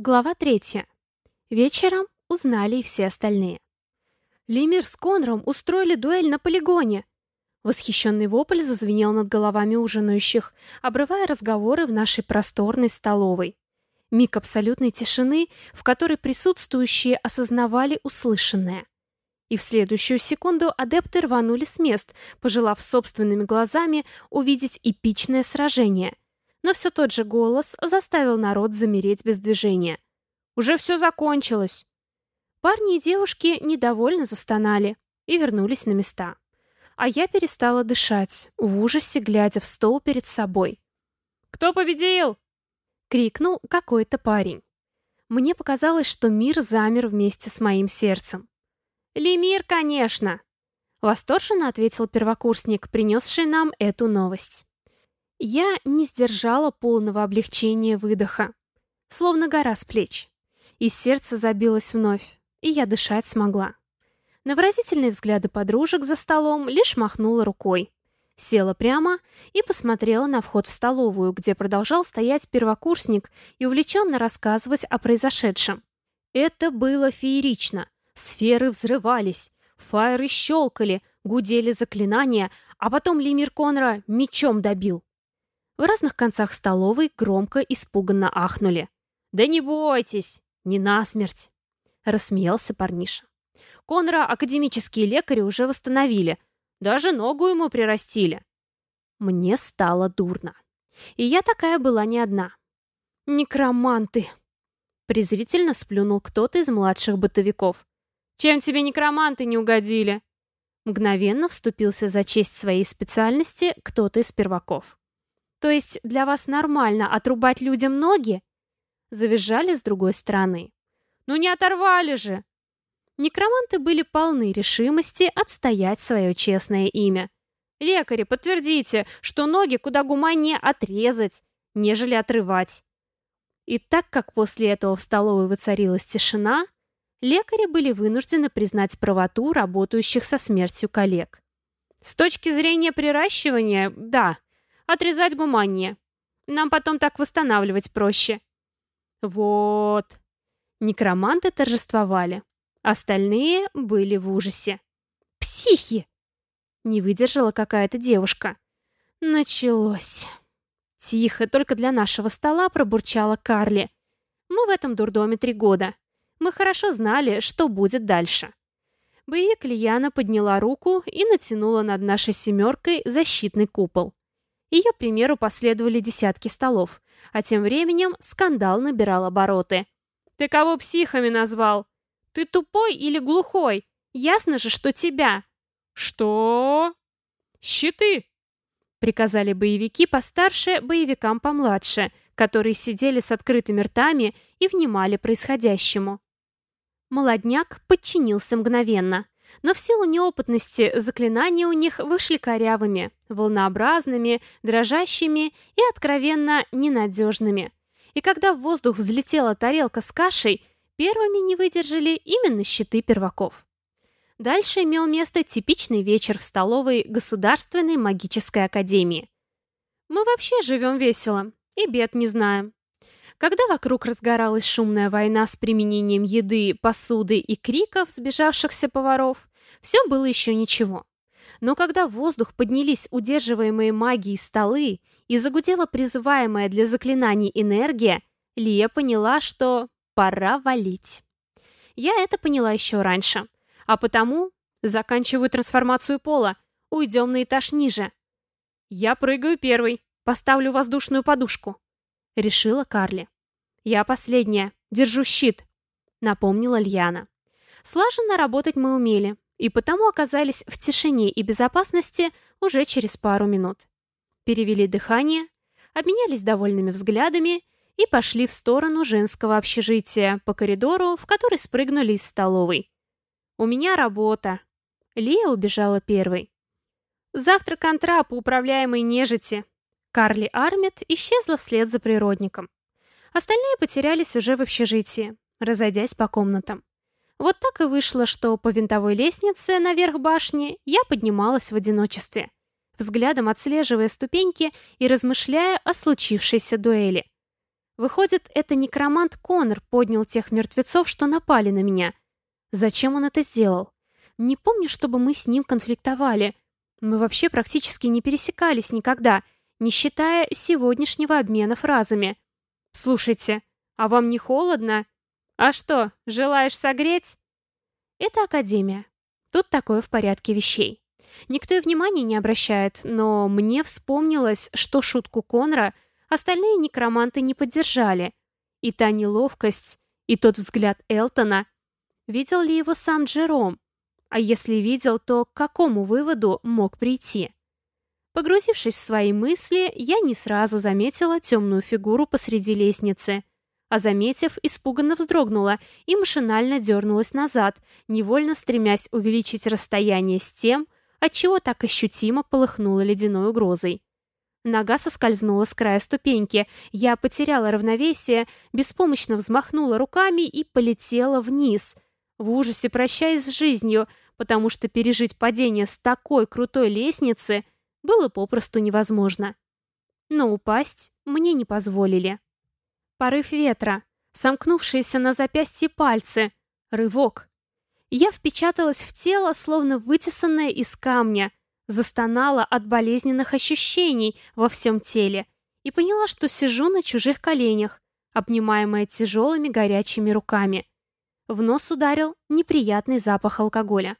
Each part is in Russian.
Глава третья. Вечером узнали и все остальные. Лимир с Конром устроили дуэль на полигоне. Восхищенный вопль зазвенел над головами ужинающих, обрывая разговоры в нашей просторной столовой. Миг абсолютной тишины, в которой присутствующие осознавали услышанное. И в следующую секунду адепты рванули с мест, пожелав собственными глазами увидеть эпичное сражение — но все тот же голос заставил народ замереть без движения. «Уже все закончилось!» Парни и девушки недовольно застонали и вернулись на места. А я перестала дышать, в ужасе глядя в стол перед собой. «Кто победил?» — крикнул какой-то парень. Мне показалось, что мир замер вместе с моим сердцем. «Лемир, конечно!» — восторженно ответил первокурсник, принесший нам эту новость. Я не сдержала полного облегчения выдоха. Словно гора с плеч. И сердце забилось вновь, и я дышать смогла. На выразительные взгляды подружек за столом лишь махнула рукой. Села прямо и посмотрела на вход в столовую, где продолжал стоять первокурсник и увлеченно рассказывать о произошедшем. Это было феерично. Сферы взрывались, фаеры щелкали, гудели заклинания, а потом Лимир Конра мечом добил. В разных концах столовой громко испуганно ахнули. «Да не бойтесь! Не насмерть!» Рассмеялся парниша. Конра академические лекари уже восстановили. Даже ногу ему прирастили. Мне стало дурно. И я такая была не одна. «Некроманты!» Презрительно сплюнул кто-то из младших бытовиков. «Чем тебе некроманты не угодили?» Мгновенно вступился за честь своей специальности кто-то из перваков. То есть для вас нормально отрубать людям ноги? Завизжали с другой стороны. Ну не оторвали же! Некроманты были полны решимости отстоять свое честное имя. Лекари, подтвердите, что ноги куда гуманнее отрезать, нежели отрывать. И так как после этого в столовой воцарилась тишина, лекари были вынуждены признать правоту работающих со смертью коллег. С точки зрения приращивания, да, Отрезать гуманнее. Нам потом так восстанавливать проще. Вот. Некроманты торжествовали. Остальные были в ужасе. Психи! Не выдержала какая-то девушка. Началось. Тихо, только для нашего стола пробурчала Карли. Мы в этом дурдоме три года. Мы хорошо знали, что будет дальше. Боевик Лияна подняла руку и натянула над нашей семеркой защитный купол. Ее примеру последовали десятки столов, а тем временем скандал набирал обороты. «Ты кого психами назвал? Ты тупой или глухой? Ясно же, что тебя!» «Что?» «Щиты!» Приказали боевики постарше боевикам помладше, которые сидели с открытыми ртами и внимали происходящему. Молодняк подчинился мгновенно – но в силу неопытности заклинания у них вышли корявыми, волнообразными, дрожащими и откровенно ненадежными. И когда в воздух взлетела тарелка с кашей, первыми не выдержали именно щиты перваков. Дальше имел место типичный вечер в столовой Государственной магической академии. Мы вообще живем весело и бед не знаем. Когда вокруг разгоралась шумная война с применением еды, посуды и криков сбежавшихся поваров, все было еще ничего. Но когда в воздух поднялись удерживаемые магией столы и загудела призываемая для заклинаний энергия, Лия поняла, что пора валить. Я это поняла еще раньше, а потому заканчиваю трансформацию пола, уйдем на этаж ниже. Я прыгаю первый, поставлю воздушную подушку решила Карли. «Я последняя. Держу щит», — напомнила Льяна. Слаженно работать мы умели, и потому оказались в тишине и безопасности уже через пару минут. Перевели дыхание, обменялись довольными взглядами и пошли в сторону женского общежития по коридору, в который спрыгнули из столовой. «У меня работа». Лия убежала первой. «Завтра контра по управляемой нежити», Карли Армит исчезла вслед за природником. Остальные потерялись уже в общежитии, разойдясь по комнатам. Вот так и вышло, что по винтовой лестнице наверх башни я поднималась в одиночестве, взглядом отслеживая ступеньки и размышляя о случившейся дуэли. Выходит, это некромант Конор поднял тех мертвецов, что напали на меня. Зачем он это сделал? Не помню, чтобы мы с ним конфликтовали. Мы вообще практически не пересекались никогда, не считая сегодняшнего обмена фразами. «Слушайте, а вам не холодно? А что, желаешь согреть?» Это Академия. Тут такое в порядке вещей. Никто и внимания не обращает, но мне вспомнилось, что шутку Конра остальные некроманты не поддержали. И та неловкость, и тот взгляд Элтона. Видел ли его сам Джером? А если видел, то к какому выводу мог прийти? Погрузившись в свои мысли, я не сразу заметила темную фигуру посреди лестницы. А заметив, испуганно вздрогнула и машинально дернулась назад, невольно стремясь увеличить расстояние с тем, отчего так ощутимо полыхнула ледяной угрозой. Нога соскользнула с края ступеньки. Я потеряла равновесие, беспомощно взмахнула руками и полетела вниз, в ужасе прощаясь с жизнью, потому что пережить падение с такой крутой лестницы было попросту невозможно. Но упасть мне не позволили. Порыв ветра, сомкнувшиеся на запястье пальцы, рывок. Я впечаталась в тело, словно вытесанное из камня, застонала от болезненных ощущений во всем теле и поняла, что сижу на чужих коленях, обнимаемая тяжелыми горячими руками. В нос ударил неприятный запах алкоголя.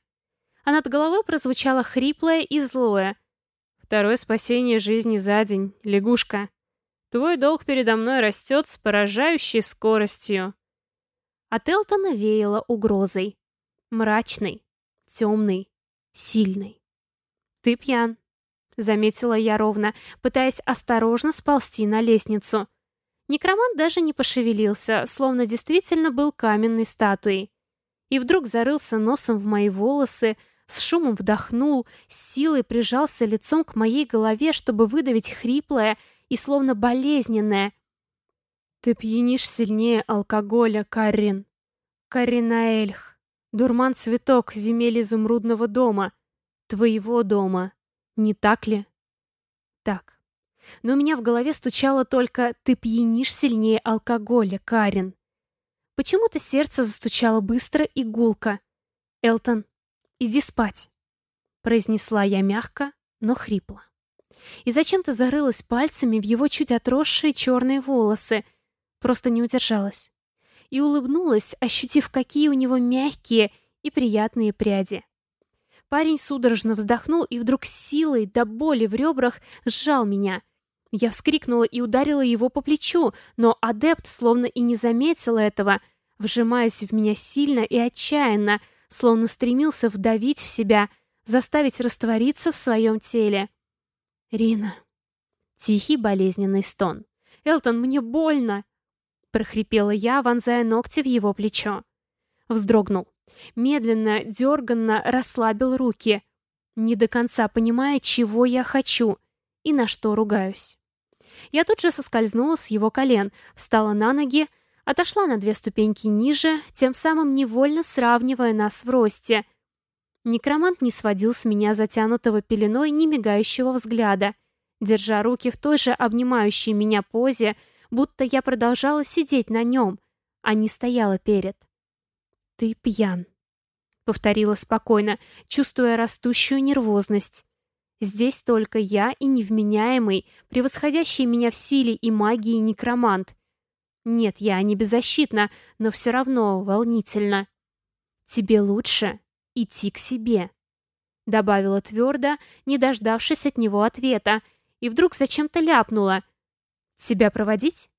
А над головой прозвучало хриплое и злое. «Второе спасение жизни за день, лягушка. Твой долг передо мной растет с поражающей скоростью». От Элтона веяло угрозой. Мрачный, темный, сильный. «Ты пьян», — заметила я ровно, пытаясь осторожно сползти на лестницу. Некромант даже не пошевелился, словно действительно был каменной статуей. И вдруг зарылся носом в мои волосы, с шумом вдохнул, с силой прижался лицом к моей голове, чтобы выдавить хриплое и словно болезненное. «Ты пьянишь сильнее алкоголя, Карин. Каринаэльх». Дурман-цветок земель изумрудного дома. Твоего дома. Не так ли? Так. Но у меня в голове стучало только «ты пьянишь сильнее алкоголя, Карин». Почему-то сердце застучало быстро и гулко. «Элтон, иди спать», — произнесла я мягко, но хрипло. И зачем-то зарылась пальцами в его чуть отросшие черные волосы. Просто не удержалась и улыбнулась, ощутив, какие у него мягкие и приятные пряди. Парень судорожно вздохнул и вдруг силой до боли в ребрах сжал меня. Я вскрикнула и ударила его по плечу, но адепт словно и не заметил этого, вжимаясь в меня сильно и отчаянно, словно стремился вдавить в себя, заставить раствориться в своем теле. «Рина». Тихий болезненный стон. «Элтон, мне больно!» прохрипела я, вонзая ногти в его плечо. Вздрогнул. Медленно, дерганно расслабил руки, не до конца понимая, чего я хочу и на что ругаюсь. Я тут же соскользнула с его колен, встала на ноги, отошла на две ступеньки ниже, тем самым невольно сравнивая нас в росте. Некромант не сводил с меня затянутого пеленой немигающего взгляда, держа руки в той же обнимающей меня позе, будто я продолжала сидеть на нем, а не стояла перед. «Ты пьян», — повторила спокойно, чувствуя растущую нервозность. «Здесь только я и невменяемый, превосходящий меня в силе и магии некромант. Нет, я не беззащитна, но все равно волнительно. Тебе лучше идти к себе», — добавила твердо, не дождавшись от него ответа, и вдруг зачем-то ляпнула. Себя проводить?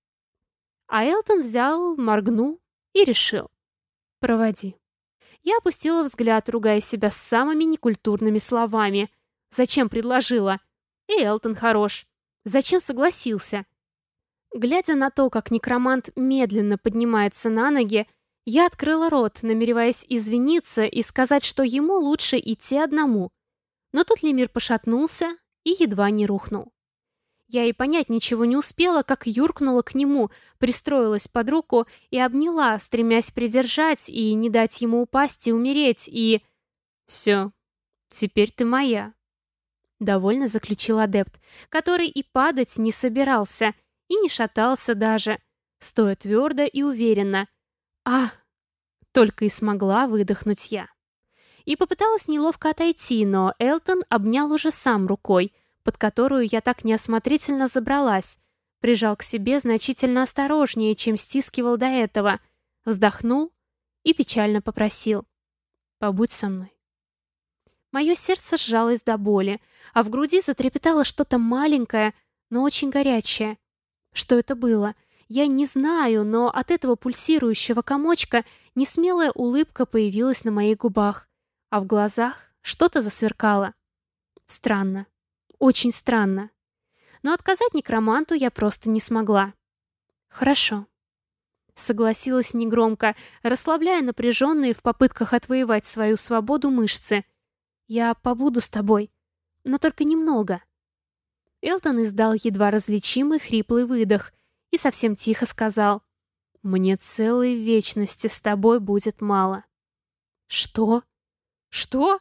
А Элтон взял, моргнул и решил. Проводи. Я опустила взгляд, ругая себя самыми некультурными словами. Зачем предложила? И Элтон хорош. Зачем согласился? Глядя на то, как некромант медленно поднимается на ноги, я открыла рот, намереваясь извиниться и сказать, что ему лучше идти одному. Но тут Лемир пошатнулся и едва не рухнул. Я и понять ничего не успела, как юркнула к нему, пристроилась под руку и обняла, стремясь придержать и не дать ему упасть и умереть, и... «Все, теперь ты моя», — довольно заключил адепт, который и падать не собирался, и не шатался даже. стоя твердо и уверенно. «А!» — только и смогла выдохнуть я. И попыталась неловко отойти, но Элтон обнял уже сам рукой, под которую я так неосмотрительно забралась, прижал к себе значительно осторожнее, чем стискивал до этого, вздохнул и печально попросил. «Побудь со мной». Мое сердце сжалось до боли, а в груди затрепетало что-то маленькое, но очень горячее. Что это было? Я не знаю, но от этого пульсирующего комочка несмелая улыбка появилась на моих губах, а в глазах что-то засверкало. Странно. Очень странно. Но отказать некроманту я просто не смогла. Хорошо. Согласилась негромко, расслабляя напряженные в попытках отвоевать свою свободу мышцы. Я побуду с тобой, но только немного. Элтон издал едва различимый хриплый выдох и совсем тихо сказал. «Мне целой вечности с тобой будет мало». «Что? Что?»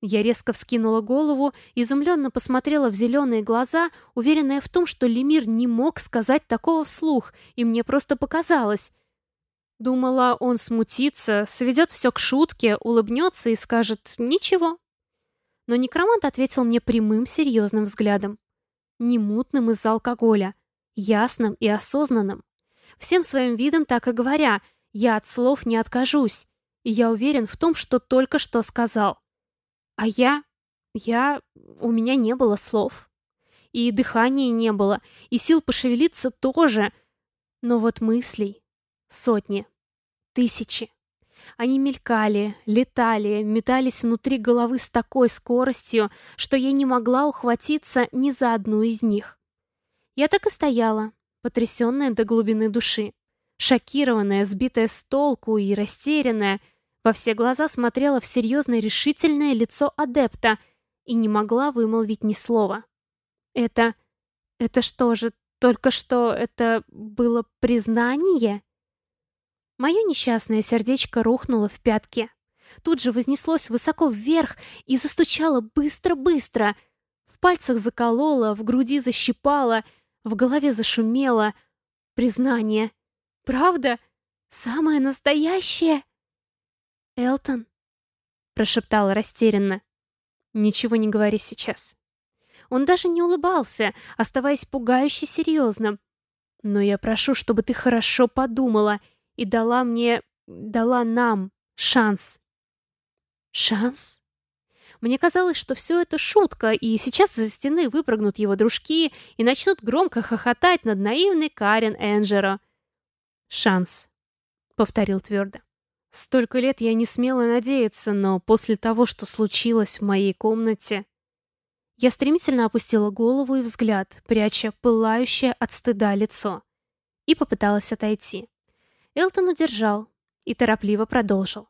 Я резко вскинула голову, изумленно посмотрела в зеленые глаза, уверенная в том, что Лемир не мог сказать такого вслух, и мне просто показалось. Думала, он смутится, сведет все к шутке, улыбнется и скажет «ничего». Но некромант ответил мне прямым серьезным взглядом. Не мутным из-за алкоголя, ясным и осознанным. Всем своим видом так и говоря, я от слов не откажусь, и я уверен в том, что только что сказал. А я... я... у меня не было слов. И дыхания не было, и сил пошевелиться тоже. Но вот мыслей... сотни. Тысячи. Они мелькали, летали, метались внутри головы с такой скоростью, что я не могла ухватиться ни за одну из них. Я так и стояла, потрясенная до глубины души. Шокированная, сбитая с толку и растерянная — во все глаза смотрела в серьезное решительное лицо адепта и не могла вымолвить ни слова. «Это... это что же, только что это было признание?» Мое несчастное сердечко рухнуло в пятки. Тут же вознеслось высоко вверх и застучало быстро-быстро. В пальцах закололо, в груди защипало, в голове зашумело. Признание. Правда? Самое настоящее? «Элтон?» — прошептала растерянно. «Ничего не говори сейчас». Он даже не улыбался, оставаясь пугающе серьезным. «Но я прошу, чтобы ты хорошо подумала и дала мне... дала нам шанс». «Шанс?» Мне казалось, что все это шутка, и сейчас из-за стены выпрыгнут его дружки и начнут громко хохотать над наивной Карен Энджеро. «Шанс», — повторил твердо. Столько лет я не смела надеяться, но после того, что случилось в моей комнате... Я стремительно опустила голову и взгляд, пряча пылающее от стыда лицо. И попыталась отойти. Элтон удержал и торопливо продолжил.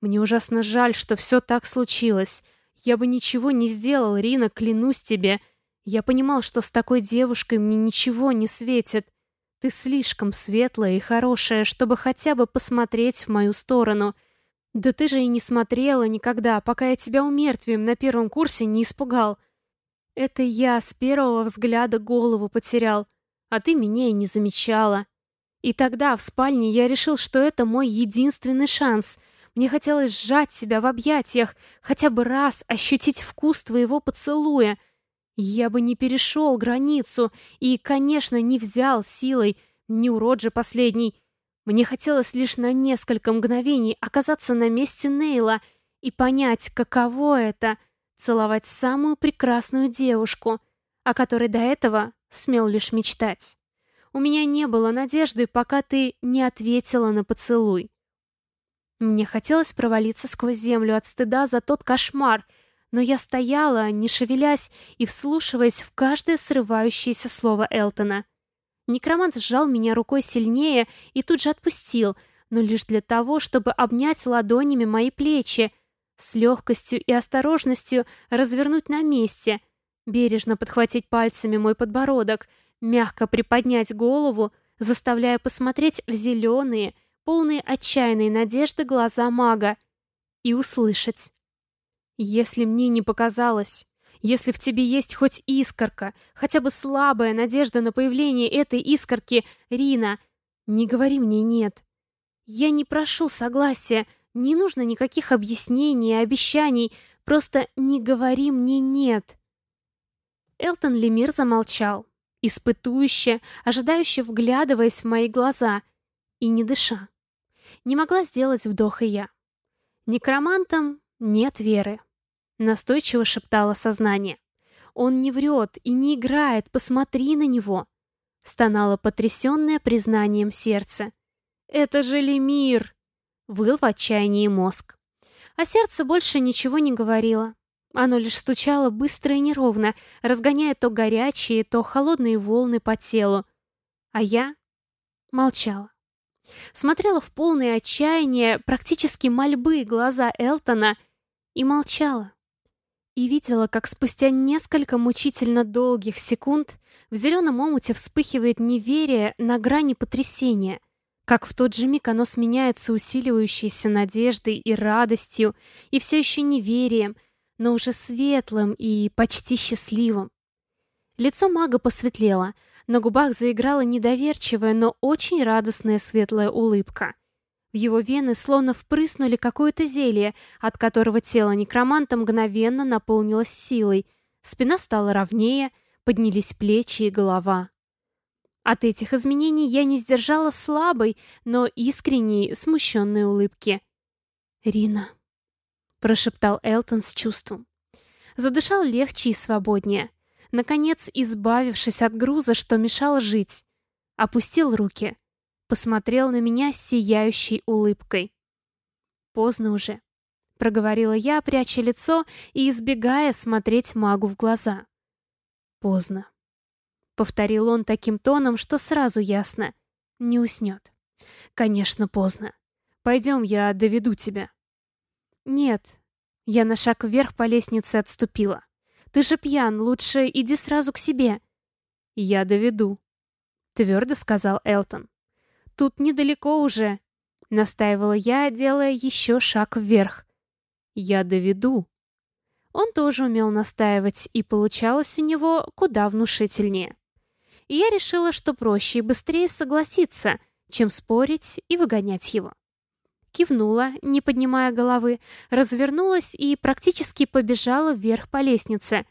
«Мне ужасно жаль, что все так случилось. Я бы ничего не сделал, Рина, клянусь тебе. Я понимал, что с такой девушкой мне ничего не светит. Ты слишком светлая и хорошая, чтобы хотя бы посмотреть в мою сторону. Да ты же и не смотрела никогда, пока я тебя умертвием на первом курсе не испугал. Это я с первого взгляда голову потерял, а ты меня и не замечала. И тогда в спальне я решил, что это мой единственный шанс. Мне хотелось сжать себя в объятиях, хотя бы раз ощутить вкус твоего поцелуя — я бы не перешел границу и, конечно, не взял силой, не урод же последний. Мне хотелось лишь на несколько мгновений оказаться на месте Нейла и понять, каково это — целовать самую прекрасную девушку, о которой до этого смел лишь мечтать. У меня не было надежды, пока ты не ответила на поцелуй. Мне хотелось провалиться сквозь землю от стыда за тот кошмар — но я стояла, не шевелясь и вслушиваясь в каждое срывающееся слово Элтона. Некромант сжал меня рукой сильнее и тут же отпустил, но лишь для того, чтобы обнять ладонями мои плечи, с легкостью и осторожностью развернуть на месте, бережно подхватить пальцами мой подбородок, мягко приподнять голову, заставляя посмотреть в зеленые, полные отчаянной надежды глаза мага и услышать. Если мне не показалось, Если в тебе есть хоть искорка, хотя бы слабая надежда на появление этой искорки, Рина, не говори мне «нет». Я не прошу согласия, не нужно никаких объяснений и обещаний, просто не говори мне «нет». Элтон Лемир замолчал, испытующе, ожидающе вглядываясь в мои глаза и не дыша. Не могла сделать вдох и я. Некромантам нет веры. Настойчиво шептало сознание. Он не врет и не играет, посмотри на него. Стонало потрясенное признанием сердце. «Это же Лемир!» Выл в отчаянии мозг. А сердце больше ничего не говорило. Оно лишь стучало быстро и неровно, разгоняя то горячие, то холодные волны по телу. А я молчала. Смотрела в полное отчаяние, практически мольбы глаза Элтона и молчала. И видела, как спустя несколько мучительно долгих секунд в зеленом омуте вспыхивает неверие на грани потрясения, как в тот же миг оно сменяется усиливающейся надеждой и радостью, и все еще неверием, но уже светлым и почти счастливым. Лицо мага посветлело, на губах заиграла недоверчивая, но очень радостная светлая улыбка. В его вены словно впрыснули какое-то зелье, от которого тело некроманта мгновенно наполнилось силой. Спина стала ровнее, поднялись плечи и голова. От этих изменений я не сдержала слабой, но искренней, смущенной улыбки. «Рина», — прошептал Элтон с чувством. Задышал легче и свободнее, наконец избавившись от груза, что мешал жить. Опустил руки — посмотрел на меня с сияющей улыбкой. «Поздно уже», — проговорила я, пряча лицо и избегая смотреть магу в глаза. «Поздно», — повторил он таким тоном, что сразу ясно. Не уснет. «Конечно, поздно. Пойдем, я доведу тебя». «Нет». Я на шаг вверх по лестнице отступила. «Ты же пьян, лучше иди сразу к себе». «Я доведу», — твердо сказал Элтон. Тут недалеко уже», — настаивала я, делая еще шаг вверх. «Я доведу». Он тоже умел настаивать, и получалось у него куда внушительнее. И я решила, что проще и быстрее согласиться, чем спорить и выгонять его. Кивнула, не поднимая головы, развернулась и практически побежала вверх по лестнице.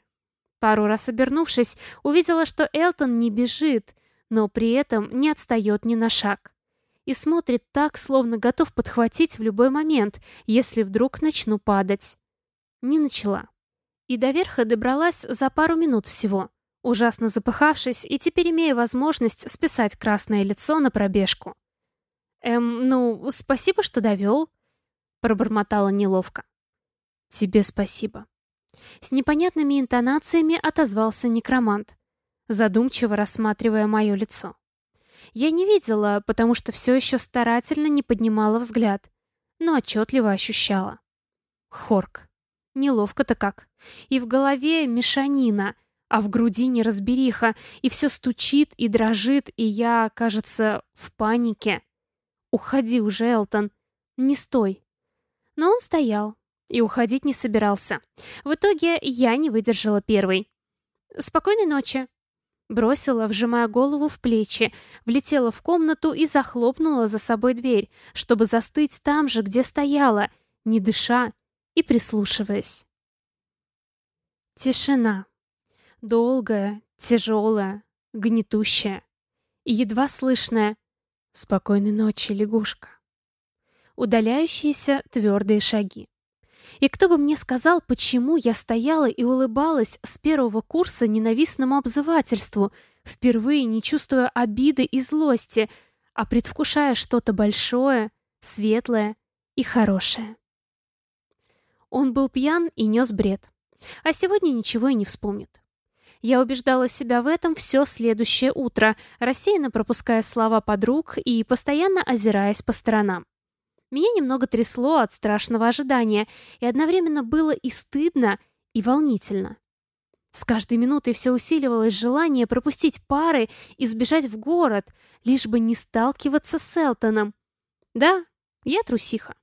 Пару раз обернувшись, увидела, что Элтон не бежит, но при этом не отстает ни на шаг и смотрит так, словно готов подхватить в любой момент, если вдруг начну падать. Не начала. И до верха добралась за пару минут всего, ужасно запыхавшись и теперь имея возможность списать красное лицо на пробежку. «Эм, ну, спасибо, что довел», — пробормотала неловко. «Тебе спасибо». С непонятными интонациями отозвался некромант, задумчиво рассматривая мое лицо. Я не видела, потому что все еще старательно не поднимала взгляд, но отчетливо ощущала. Хорк. Неловко-то как. И в голове мешанина, а в груди неразбериха, и все стучит и дрожит, и я, кажется, в панике. «Уходи уже, Элтон. Не стой». Но он стоял и уходить не собирался. В итоге я не выдержала первой. «Спокойной ночи», Бросила, вжимая голову в плечи, влетела в комнату и захлопнула за собой дверь, чтобы застыть там же, где стояла, не дыша и прислушиваясь. Тишина. Долгая, тяжелая, гнетущая и едва слышная «Спокойной ночи, лягушка». Удаляющиеся твердые шаги. И кто бы мне сказал, почему я стояла и улыбалась с первого курса ненавистному обзывательству, впервые не чувствуя обиды и злости, а предвкушая что-то большое, светлое и хорошее. Он был пьян и нес бред. А сегодня ничего и не вспомнит. Я убеждала себя в этом все следующее утро, рассеянно пропуская слова подруг и постоянно озираясь по сторонам. Меня немного трясло от страшного ожидания, и одновременно было и стыдно, и волнительно. С каждой минутой все усиливалось желание пропустить пары и сбежать в город, лишь бы не сталкиваться с Элтоном. Да, я трусиха.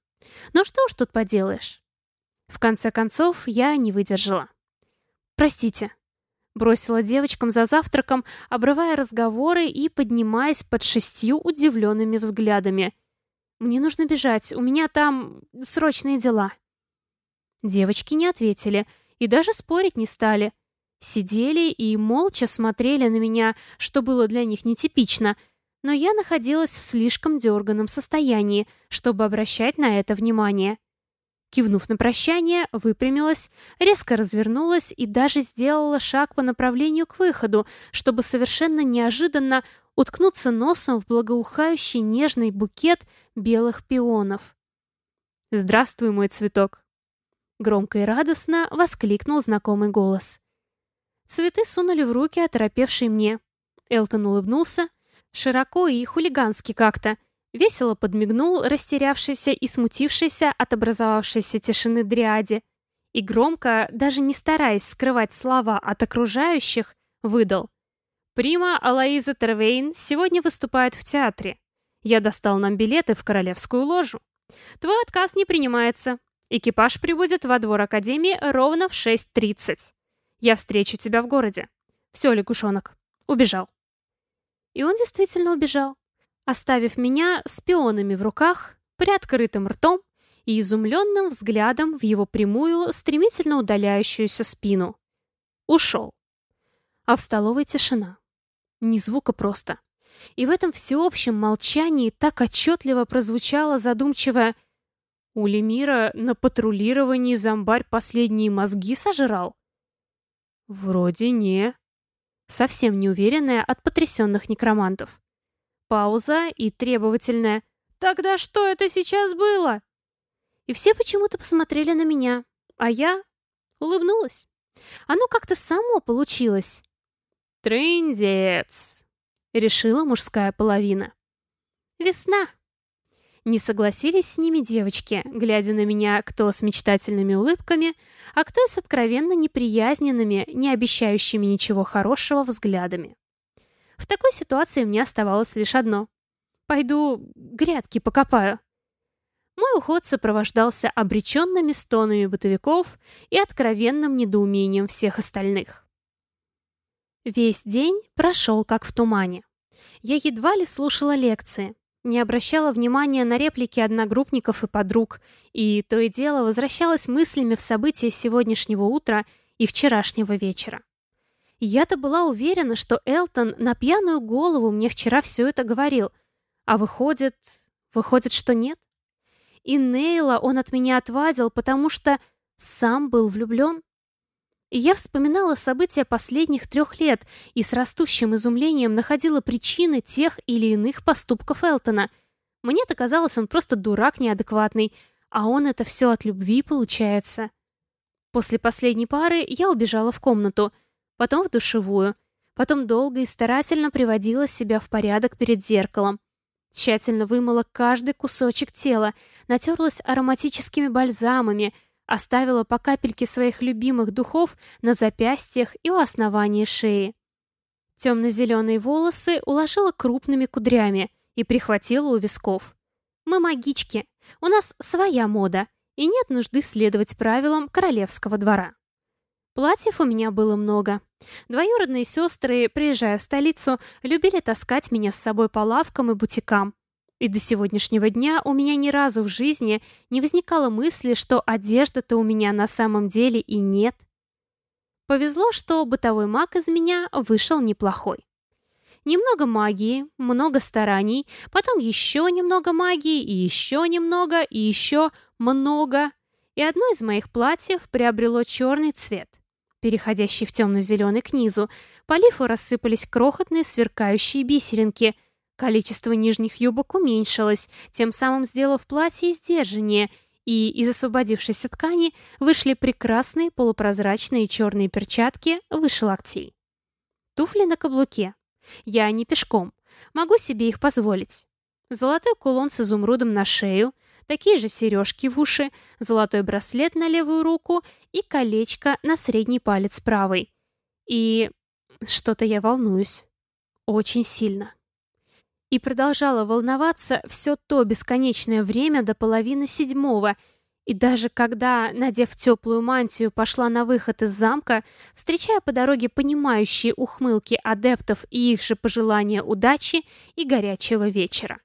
Но что уж тут поделаешь. В конце концов, я не выдержала. простите», — бросила девочкам за завтраком, обрывая разговоры и поднимаясь под шестью удивленными взглядами. «Мне нужно бежать, у меня там срочные дела». Девочки не ответили и даже спорить не стали. Сидели и молча смотрели на меня, что было для них нетипично, но я находилась в слишком дерганом состоянии, чтобы обращать на это внимание. Кивнув на прощание, выпрямилась, резко развернулась и даже сделала шаг по направлению к выходу, чтобы совершенно неожиданно уткнуться носом в благоухающий нежный букет белых пионов. «Здравствуй, мой цветок!» Громко и радостно воскликнул знакомый голос. Цветы сунули в руки оторопевший мне. Элтон улыбнулся, широко и хулигански как-то, весело подмигнул растерявшийся и смутившийся от образовавшейся тишины дриаде и громко, даже не стараясь скрывать слова от окружающих, выдал. «Прима Алаиза Тервейн сегодня выступает в театре. Я достал нам билеты в королевскую ложу. Твой отказ не принимается. Экипаж прибудет во двор Академии ровно в 6.30. Я встречу тебя в городе. Все, лягушонок. Убежал. И он действительно убежал, оставив меня с пионами в руках, приоткрытым ртом и изумленным взглядом в его прямую, стремительно удаляющуюся спину. Ушел. А в столовой тишина. Ни звука просто. И в этом всеобщем молчании так отчетливо прозвучало задумчивое у Лемира на патрулировании зомбарь последние мозги сожрал? Вроде не. Совсем неуверенная от потрясенных некромантов. Пауза и требовательная. «Тогда что это сейчас было?» И все почему-то посмотрели на меня, а я улыбнулась. Оно как-то само получилось. «Трындец!» — решила мужская половина. «Весна!» Не согласились с ними девочки, глядя на меня кто с мечтательными улыбками, а кто с откровенно неприязненными, не обещающими ничего хорошего взглядами. В такой ситуации мне оставалось лишь одно. Пойду грядки покопаю. Мой уход сопровождался обреченными стонами бытовиков и откровенным недоумением всех остальных. Весь день прошел как в тумане. Я едва ли слушала лекции, не обращала внимания на реплики одногруппников и подруг, и то и дело возвращалась мыслями в события сегодняшнего утра и вчерашнего вечера. Я-то была уверена, что Элтон на пьяную голову мне вчера все это говорил, а выходит... выходит, что нет. И Нейла он от меня отвадил, потому что сам был влюблен. И я вспоминала события последних трех лет и с растущим изумлением находила причины тех или иных поступков Элтона. Мне-то казалось, он просто дурак неадекватный, а он это все от любви получается. После последней пары я убежала в комнату, потом в душевую, потом долго и старательно приводила себя в порядок перед зеркалом. Тщательно вымыла каждый кусочек тела, натерлась ароматическими бальзамами — Оставила по капельке своих любимых духов на запястьях и у основания шеи. Темно-зеленые волосы уложила крупными кудрями и прихватила у висков. Мы магички, у нас своя мода, и нет нужды следовать правилам королевского двора. Платьев у меня было много. Двоюродные сестры, приезжая в столицу, любили таскать меня с собой по лавкам и бутикам, и до сегодняшнего дня у меня ни разу в жизни не возникало мысли, что одежда-то у меня на самом деле и нет. Повезло, что бытовой маг из меня вышел неплохой. Немного магии, много стараний, потом еще немного магии, и еще немного, и еще много. И одно из моих платьев приобрело черный цвет, переходящий в темно-зеленый к низу. По лифу рассыпались крохотные сверкающие бисеринки – Количество нижних юбок уменьшилось, тем самым сделав платье сдержаннее, и из освободившейся ткани вышли прекрасные полупрозрачные черные перчатки выше локтей. Туфли на каблуке. Я не пешком. Могу себе их позволить. Золотой кулон с изумрудом на шею, такие же сережки в уши, золотой браслет на левую руку и колечко на средний палец правой. И что-то я волнуюсь. Очень сильно и продолжала волноваться все то бесконечное время до половины седьмого, И даже когда, надев теплую мантию, пошла на выход из замка, встречая по дороге понимающие ухмылки адептов и их же пожелания удачи и горячего вечера.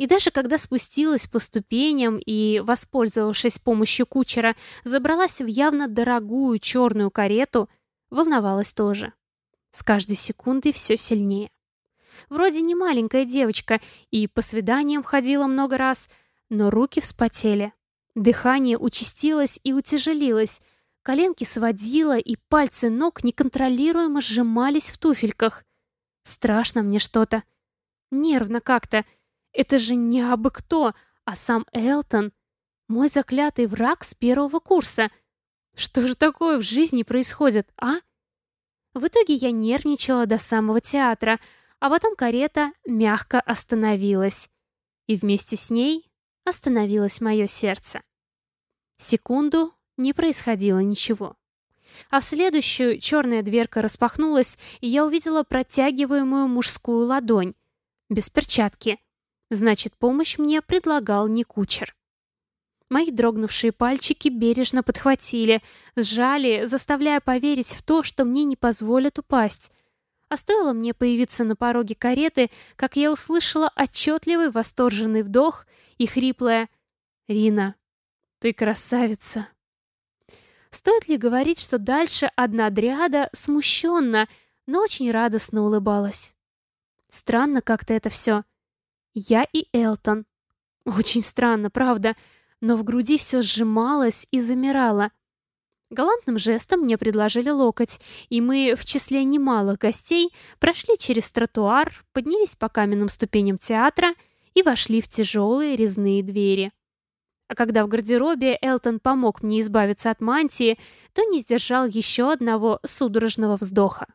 И даже когда спустилась по ступеням и, воспользовавшись помощью кучера, забралась в явно дорогую черную карету, волновалась тоже. С каждой секундой все сильнее. Вроде не маленькая девочка и по свиданиям ходила много раз, но руки вспотели. Дыхание участилось и утяжелилось, коленки сводило, и пальцы ног неконтролируемо сжимались в туфельках. Страшно мне что-то. Нервно как-то. Это же не абы кто, а сам Элтон. Мой заклятый враг с первого курса. Что же такое в жизни происходит, а? В итоге я нервничала до самого театра, а потом карета мягко остановилась. И вместе с ней остановилось мое сердце. Секунду не происходило ничего. А в следующую черная дверка распахнулась, и я увидела протягиваемую мужскую ладонь. Без перчатки. Значит, помощь мне предлагал не кучер. Мои дрогнувшие пальчики бережно подхватили, сжали, заставляя поверить в то, что мне не позволят упасть. А стоило мне появиться на пороге кареты, как я услышала отчетливый восторженный вдох и хриплое «Рина, ты красавица!» Стоит ли говорить, что дальше одна дриада смущенно, но очень радостно улыбалась? Странно как-то это все. Я и Элтон. Очень странно, правда, но в груди все сжималось и замирало. Галантным жестом мне предложили локоть, и мы, в числе немалых гостей, прошли через тротуар, поднялись по каменным ступеням театра и вошли в тяжелые резные двери. А когда в гардеробе Элтон помог мне избавиться от мантии, то не сдержал еще одного судорожного вздоха.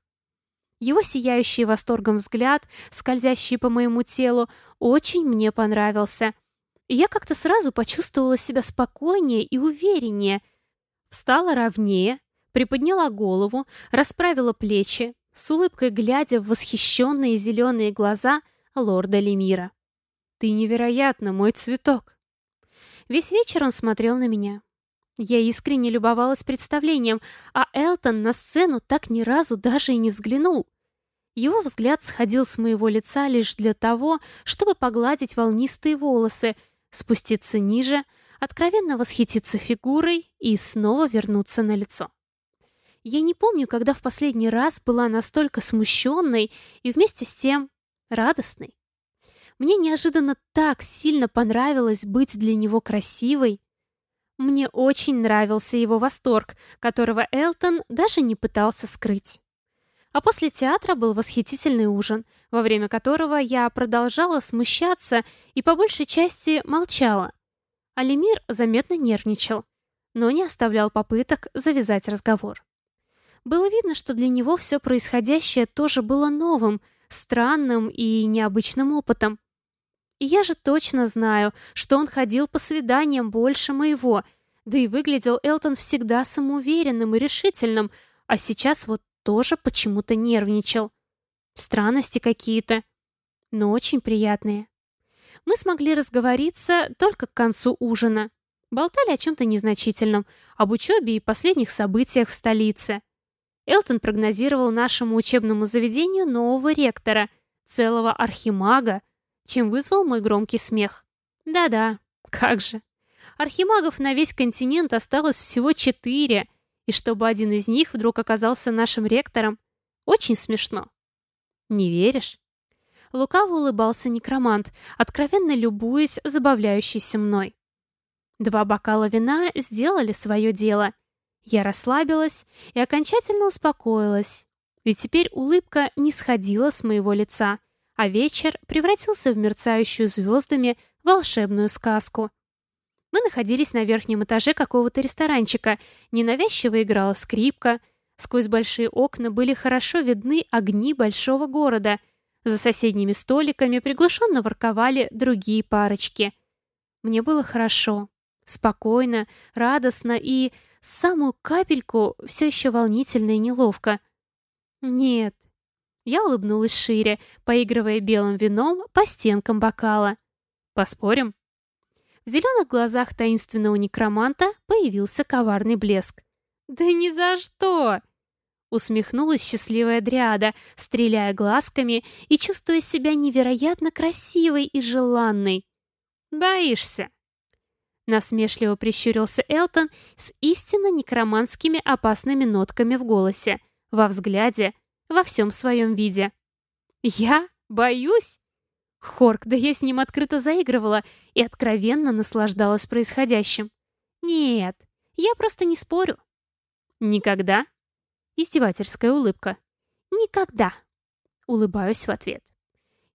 Его сияющий восторгом взгляд, скользящий по моему телу, очень мне понравился. Я как-то сразу почувствовала себя спокойнее и увереннее — Встала ровнее, приподняла голову, расправила плечи, с улыбкой глядя в восхищенные зеленые глаза лорда Лемира. «Ты невероятно, мой цветок!» Весь вечер он смотрел на меня. Я искренне любовалась представлением, а Элтон на сцену так ни разу даже и не взглянул. Его взгляд сходил с моего лица лишь для того, чтобы погладить волнистые волосы, спуститься ниже, откровенно восхититься фигурой и снова вернуться на лицо. Я не помню, когда в последний раз была настолько смущенной и вместе с тем радостной. Мне неожиданно так сильно понравилось быть для него красивой. Мне очень нравился его восторг, которого Элтон даже не пытался скрыть. А после театра был восхитительный ужин, во время которого я продолжала смущаться и по большей части молчала, Алимир заметно нервничал, но не оставлял попыток завязать разговор. Было видно, что для него все происходящее тоже было новым, странным и необычным опытом. И я же точно знаю, что он ходил по свиданиям больше моего, да и выглядел Элтон всегда самоуверенным и решительным, а сейчас вот тоже почему-то нервничал. Странности какие-то, но очень приятные мы смогли разговориться только к концу ужина. Болтали о чем-то незначительном, об учебе и последних событиях в столице. Элтон прогнозировал нашему учебному заведению нового ректора, целого архимага, чем вызвал мой громкий смех. Да-да, как же. Архимагов на весь континент осталось всего четыре, и чтобы один из них вдруг оказался нашим ректором, очень смешно. Не веришь? Лукаво улыбался некромант, откровенно любуясь забавляющейся мной. Два бокала вина сделали свое дело. Я расслабилась и окончательно успокоилась. И теперь улыбка не сходила с моего лица, а вечер превратился в мерцающую звездами волшебную сказку. Мы находились на верхнем этаже какого-то ресторанчика, ненавязчиво играла скрипка, сквозь большие окна были хорошо видны огни большого города — за соседними столиками приглушенно ворковали другие парочки. Мне было хорошо, спокойно, радостно и самую капельку все еще волнительно и неловко. Нет. Я улыбнулась шире, поигрывая белым вином по стенкам бокала. Поспорим? В зеленых глазах таинственного некроманта появился коварный блеск. «Да ни за что!» Усмехнулась счастливая дриада, стреляя глазками и чувствуя себя невероятно красивой и желанной. «Боишься?» Насмешливо прищурился Элтон с истинно некроманскими опасными нотками в голосе, во взгляде, во всем своем виде. «Я? Боюсь?» Хорк, да я с ним открыто заигрывала и откровенно наслаждалась происходящим. «Нет, я просто не спорю». «Никогда?» Издевательская улыбка. «Никогда!» Улыбаюсь в ответ.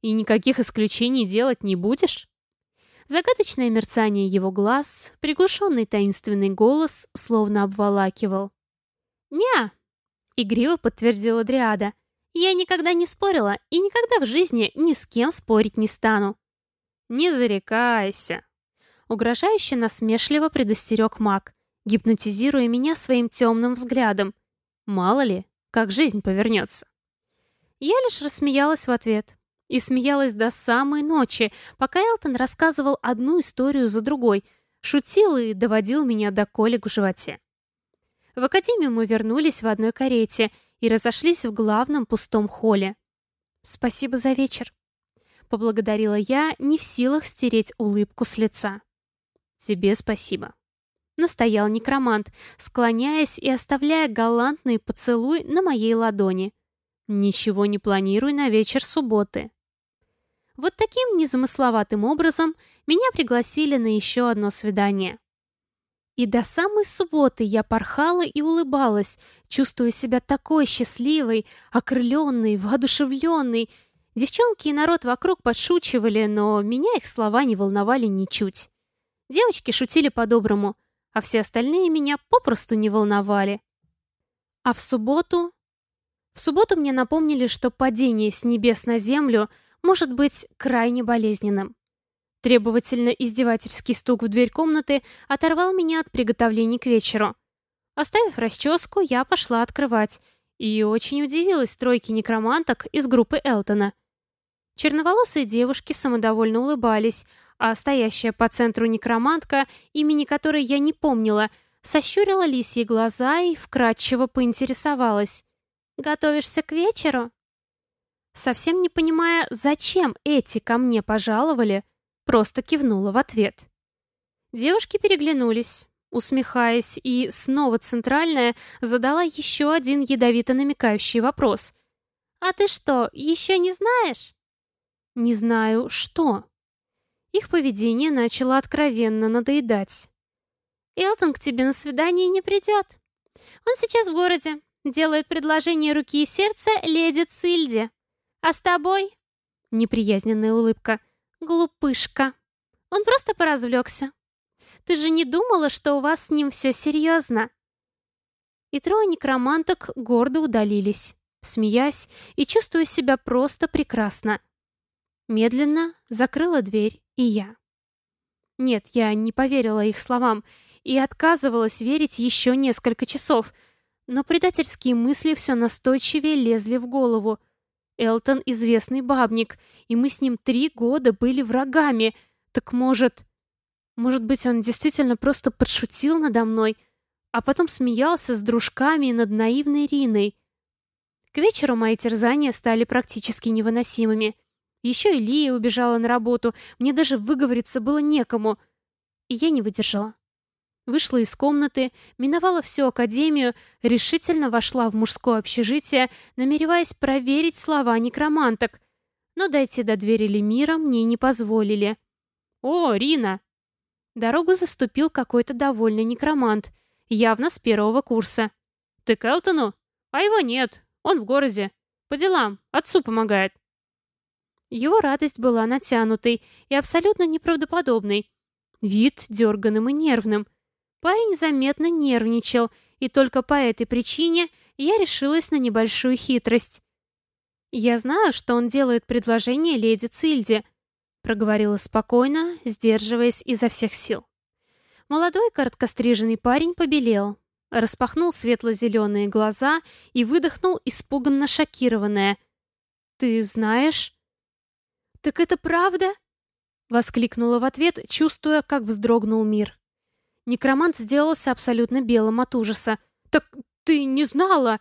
«И никаких исключений делать не будешь?» Загадочное мерцание его глаз, приглушенный таинственный голос словно обволакивал. «Не-а!» Игриво подтвердила Дриада. «Я никогда не спорила и никогда в жизни ни с кем спорить не стану». «Не зарекайся!» Угрожающе насмешливо предостерег маг, гипнотизируя меня своим темным взглядом, Мало ли, как жизнь повернется. Я лишь рассмеялась в ответ. И смеялась до самой ночи, пока Элтон рассказывал одну историю за другой, шутил и доводил меня до колик в животе. В академию мы вернулись в одной карете и разошлись в главном пустом холле. «Спасибо за вечер», — поблагодарила я, не в силах стереть улыбку с лица. «Тебе спасибо» настоял некромант, склоняясь и оставляя галантный поцелуй на моей ладони. «Ничего не планируй на вечер субботы». Вот таким незамысловатым образом меня пригласили на еще одно свидание. И до самой субботы я порхала и улыбалась, чувствуя себя такой счастливой, окрыленной, воодушевленной. Девчонки и народ вокруг подшучивали, но меня их слова не волновали ничуть. Девочки шутили по-доброму – а все остальные меня попросту не волновали. А в субботу... В субботу мне напомнили, что падение с небес на землю может быть крайне болезненным. Требовательно издевательский стук в дверь комнаты оторвал меня от приготовлений к вечеру. Оставив расческу, я пошла открывать и очень удивилась тройке некроманток из группы Элтона. Черноволосые девушки самодовольно улыбались, а стоящая по центру некромантка, имени которой я не помнила, сощурила лисьи глаза и вкратчиво поинтересовалась. «Готовишься к вечеру?» Совсем не понимая, зачем эти ко мне пожаловали, просто кивнула в ответ. Девушки переглянулись, усмехаясь, и снова центральная задала еще один ядовито намекающий вопрос. «А ты что, еще не знаешь?» «Не знаю, что?» Их поведение начало откровенно надоедать. «Элтон к тебе на свидание не придет. Он сейчас в городе, делает предложение руки и сердца леди Цильде. А с тобой?» Неприязненная улыбка. «Глупышка. Он просто поразвлекся. Ты же не думала, что у вас с ним все серьезно?» И трое некроманток гордо удалились, смеясь и чувствуя себя просто прекрасно. Медленно закрыла дверь и я. Нет, я не поверила их словам и отказывалась верить еще несколько часов, но предательские мысли все настойчивее лезли в голову. Элтон — известный бабник, и мы с ним три года были врагами. Так может... Может быть, он действительно просто подшутил надо мной, а потом смеялся с дружками над наивной Риной. К вечеру мои терзания стали практически невыносимыми — еще и Лия убежала на работу, мне даже выговориться было некому. И я не выдержала. Вышла из комнаты, миновала всю академию, решительно вошла в мужское общежитие, намереваясь проверить слова некроманток. Но дойти до двери Лемира мне не позволили. «О, Рина!» Дорогу заступил какой-то довольный некромант, явно с первого курса. «Ты к Элтону? А его нет, он в городе. По делам, отцу помогает». Его радость была натянутой и абсолютно неправдоподобной. Вид дерганым и нервным. Парень заметно нервничал, и только по этой причине я решилась на небольшую хитрость. «Я знаю, что он делает предложение леди Цильде», проговорила спокойно, сдерживаясь изо всех сил. Молодой короткостриженный парень побелел, распахнул светло-зеленые глаза и выдохнул испуганно шокированное. «Ты знаешь?» «Так это правда?» Воскликнула в ответ, чувствуя, как вздрогнул мир. Некромант сделался абсолютно белым от ужаса. «Так ты не знала?»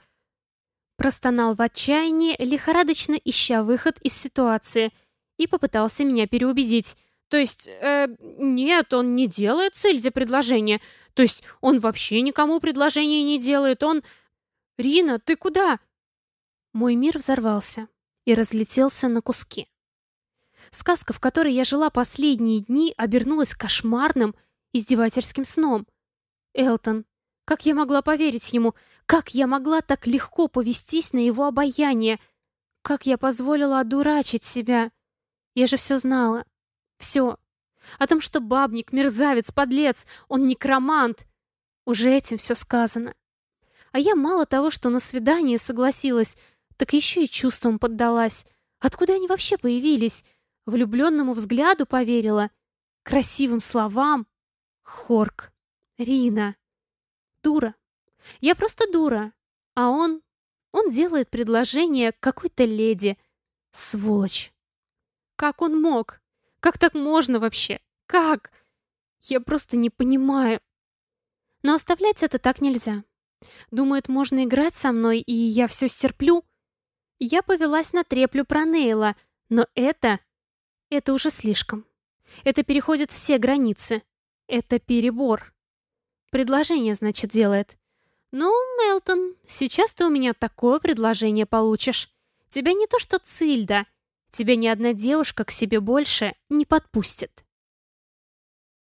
Простонал в отчаянии, лихорадочно ища выход из ситуации, и попытался меня переубедить. То есть, э, нет, он не делает Цильзе предложение. То есть, он вообще никому предложение не делает. Он... «Рина, ты куда?» Мой мир взорвался и разлетелся на куски. Сказка, в которой я жила последние дни, обернулась кошмарным, издевательским сном. Элтон. Как я могла поверить ему? Как я могла так легко повестись на его обаяние? Как я позволила одурачить себя? Я же все знала. Все. О том, что бабник, мерзавец, подлец, он некромант. Уже этим все сказано. А я мало того, что на свидание согласилась, так еще и чувствам поддалась. Откуда они вообще появились? Влюбленному взгляду поверила. Красивым словам. Хорк. Рина. Дура. Я просто дура. А он... Он делает предложение какой-то леди. Сволочь. Как он мог? Как так можно вообще? Как? Я просто не понимаю. Но оставлять это так нельзя. Думает, можно играть со мной, и я все стерплю? Я повелась на треплю про Нейла, но это... Это уже слишком. Это переходит все границы. Это перебор. Предложение, значит, делает. Ну, Мелтон, сейчас ты у меня такое предложение получишь. Тебя не то что Цильда, тебя ни одна девушка к себе больше не подпустит.